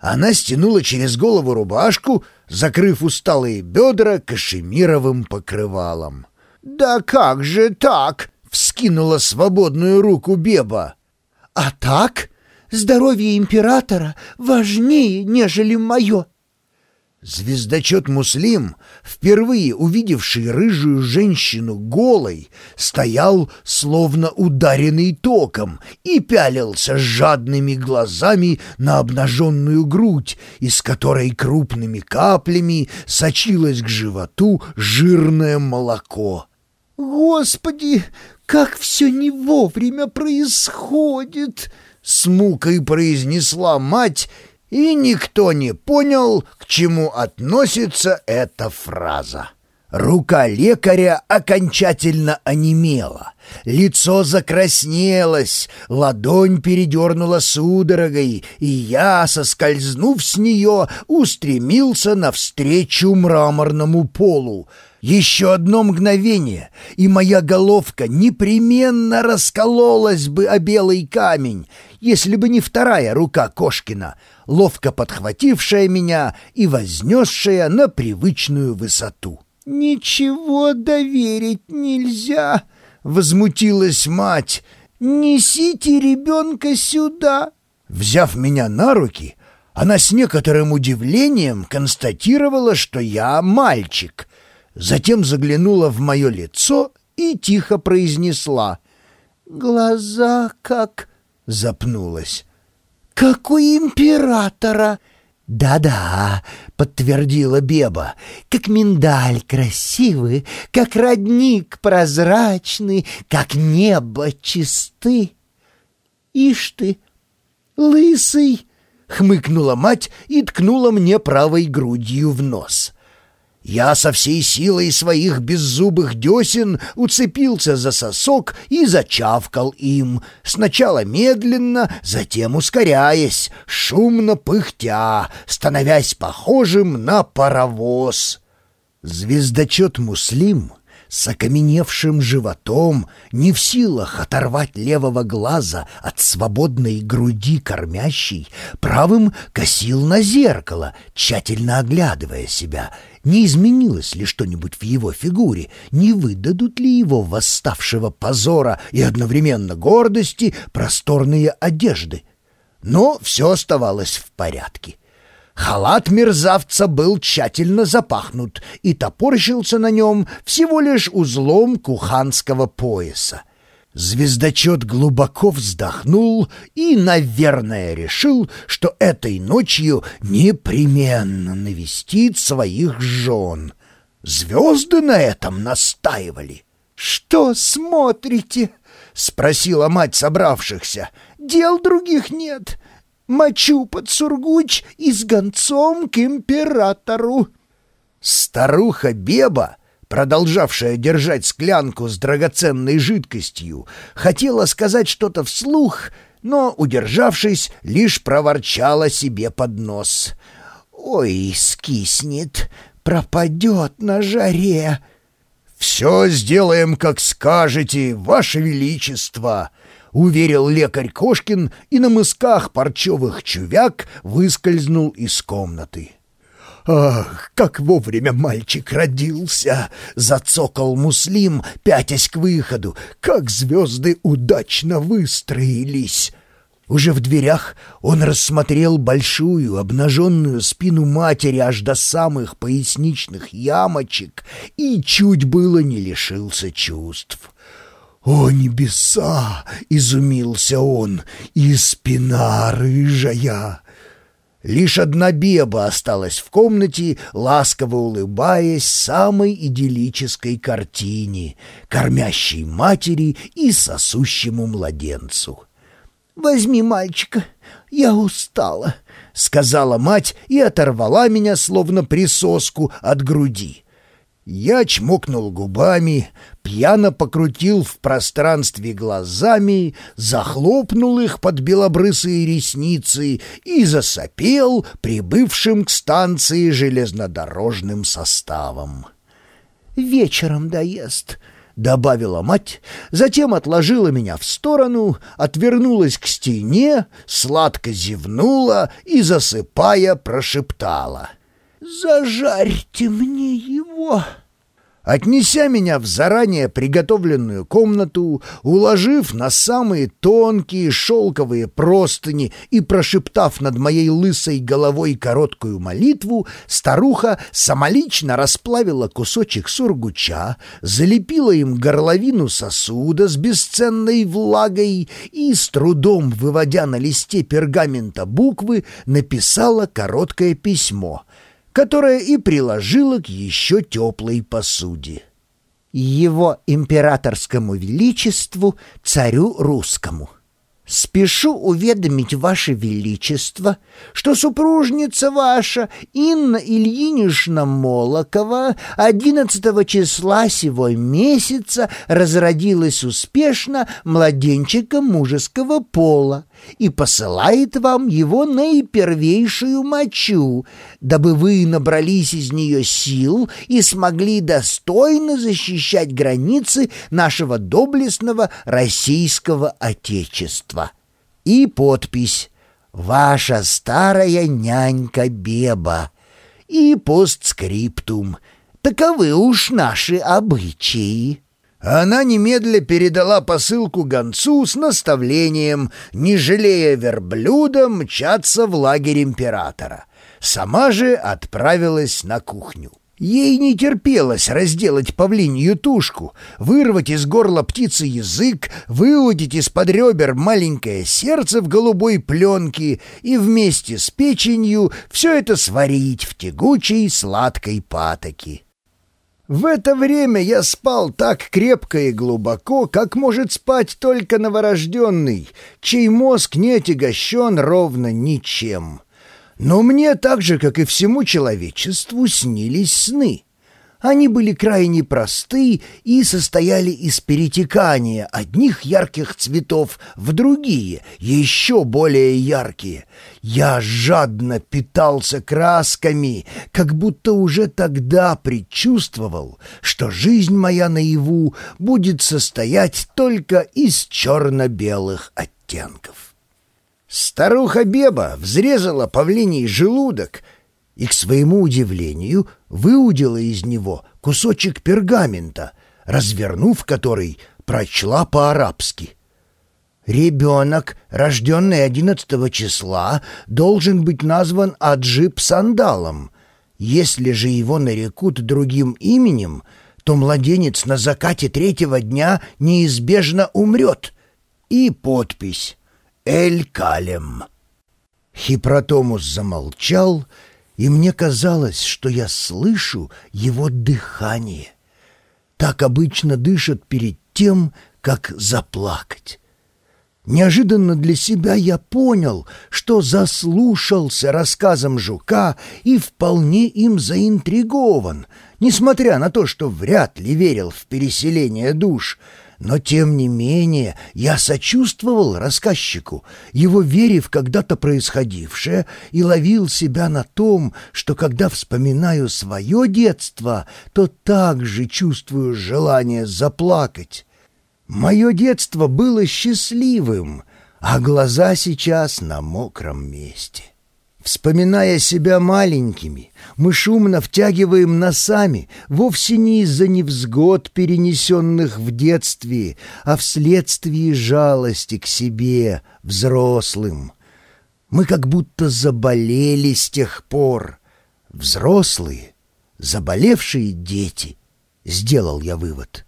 Она стянула через голову рубашку, закрыв усталые бедра кашемировым покрывалом. «Да как же так?» — вскинула свободную руку Беба. «А так? Здоровье императора важнее, нежели мое!» Звездочет Муслим, впервые увидевший рыжую женщину голой, стоял, словно ударенный током, и пялился жадными глазами на обнаженную грудь, из которой крупными каплями сочилось к животу жирное молоко. «Господи, как все не вовремя происходит!» — с мукой произнесла мать и никто не понял, к чему относится эта фраза. Рука лекаря окончательно онемела, лицо закраснелось, ладонь передернула судорогой, и я, соскользнув с нее, устремился навстречу мраморному полу. Еще одно мгновение, и моя головка непременно раскололась бы о белый камень, если бы не вторая рука Кошкина, ловко подхватившая меня и вознесшая на привычную высоту. «Ничего доверить нельзя!» — возмутилась мать. «Несите ребенка сюда!» Взяв меня на руки, она с некоторым удивлением констатировала, что я мальчик. Затем заглянула в мое лицо и тихо произнесла. «Глаза как запнулась. «Как у императора!» «Да-да», — подтвердила Беба, — «как миндаль красивый, как родник прозрачный, как небо чисты». «Ишь ты, лысый!» — хмыкнула мать и ткнула мне правой грудью в нос. Я со всей силой своих беззубых десен уцепился за сосок и зачавкал им, сначала медленно, затем ускоряясь, шумно пыхтя, становясь похожим на паровоз. Звездочет Муслим с окаменевшим животом, не в силах оторвать левого глаза от свободной груди кормящей, правым косил на зеркало, тщательно оглядывая себя — не изменилось ли что-нибудь в его фигуре, не выдадут ли его восставшего позора и одновременно гордости просторные одежды. Но все оставалось в порядке. Халат мерзавца был тщательно запахнут и топорщился на нем всего лишь узлом куханского пояса. Звездочет глубоко вздохнул и, наверное, решил, что этой ночью непременно навестит своих жен. Звезды на этом настаивали. «Что смотрите?» — спросила мать собравшихся. «Дел других нет. Мочу под сургуч и с гонцом к императору». Старуха Беба продолжавшая держать склянку с драгоценной жидкостью, хотела сказать что-то вслух, но, удержавшись, лишь проворчала себе под нос. «Ой, скиснет, пропадет на жаре!» «Все сделаем, как скажете, Ваше Величество!» — уверил лекарь Кошкин и на мысках парчевых чувяк выскользнул из комнаты. «Ах, как вовремя мальчик родился!» — зацокал Муслим, пятясь к выходу. «Как звезды удачно выстроились!» Уже в дверях он рассмотрел большую обнаженную спину матери аж до самых поясничных ямочек и чуть было не лишился чувств. «О, небеса!» — изумился он. «И спина рыжая!» Лишь одна Беба осталась в комнате, ласково улыбаясь самой идиллической картине, кормящей матери и сосущему младенцу. «Возьми мальчика, я устала», — сказала мать и оторвала меня, словно присоску, от груди. Я чмокнул губами, пьяно покрутил в пространстве глазами, захлопнул их под белобрысые ресницы и засопел прибывшим к станции железнодорожным составом. «Вечером доест», — добавила мать, затем отложила меня в сторону, отвернулась к стене, сладко зевнула и, засыпая, прошептала. «Зажарьте мне его!» Отнеся меня в заранее приготовленную комнату, уложив на самые тонкие шелковые простыни и прошептав над моей лысой головой короткую молитву, старуха самолично расплавила кусочек сургуча, залепила им горловину сосуда с бесценной влагой и, с трудом выводя на листе пергамента буквы, написала короткое письмо — которое и приложила к еще теплой посуде. Его императорскому величеству, царю русскому. Спешу уведомить ваше величество, что супружница ваша Инна Ильинична Молокова 11 числа сего месяца разродилась успешно младенчиком мужеского пола и посылает вам его наипервейшую мочу, дабы вы набрались из нее сил и смогли достойно защищать границы нашего доблестного российского отечества. И подпись «Ваша старая нянька Беба» и постскриптум «Таковы уж наши обычаи». Она немедля передала посылку гонцу с наставлением, не жалея верблюда, мчаться в лагерь императора. Сама же отправилась на кухню. Ей не терпелось разделать павлинью тушку, вырвать из горла птицы язык, выудить из-под ребер маленькое сердце в голубой пленке и вместе с печенью все это сварить в тягучей сладкой патоке. В это время я спал так крепко и глубоко, как может спать только новорожденный, чей мозг не отягощен ровно ничем. Но мне так же, как и всему человечеству, снились сны — они были крайне просты и состояли из перетекания одних ярких цветов в другие, еще более яркие. Я жадно питался красками, как будто уже тогда предчувствовал, что жизнь моя наяву будет состоять только из черно-белых оттенков. Старуха Беба взрезала павлиний желудок — и, к своему удивлению, выудила из него кусочек пергамента, развернув который, прочла по-арабски. «Ребенок, рожденный одиннадцатого числа, должен быть назван Аджип Сандалом. Если же его нарекут другим именем, то младенец на закате третьего дня неизбежно умрет». И подпись «Эль Калем». Хипротомус замолчал и мне казалось, что я слышу его дыхание. Так обычно дышат перед тем, как заплакать. Неожиданно для себя я понял, что заслушался рассказом жука и вполне им заинтригован, несмотря на то, что вряд ли верил в переселение душ — но, тем не менее, я сочувствовал рассказчику, его вере в когда-то происходившее, и ловил себя на том, что, когда вспоминаю свое детство, то также чувствую желание заплакать. Мое детство было счастливым, а глаза сейчас на мокром месте. Вспоминая себя маленькими, мы шумно втягиваем носами, вовсе не из-за невзгод, перенесенных в детстве, а вследствие жалости к себе, взрослым. Мы как будто заболели с тех пор. Взрослые, заболевшие дети, сделал я вывод.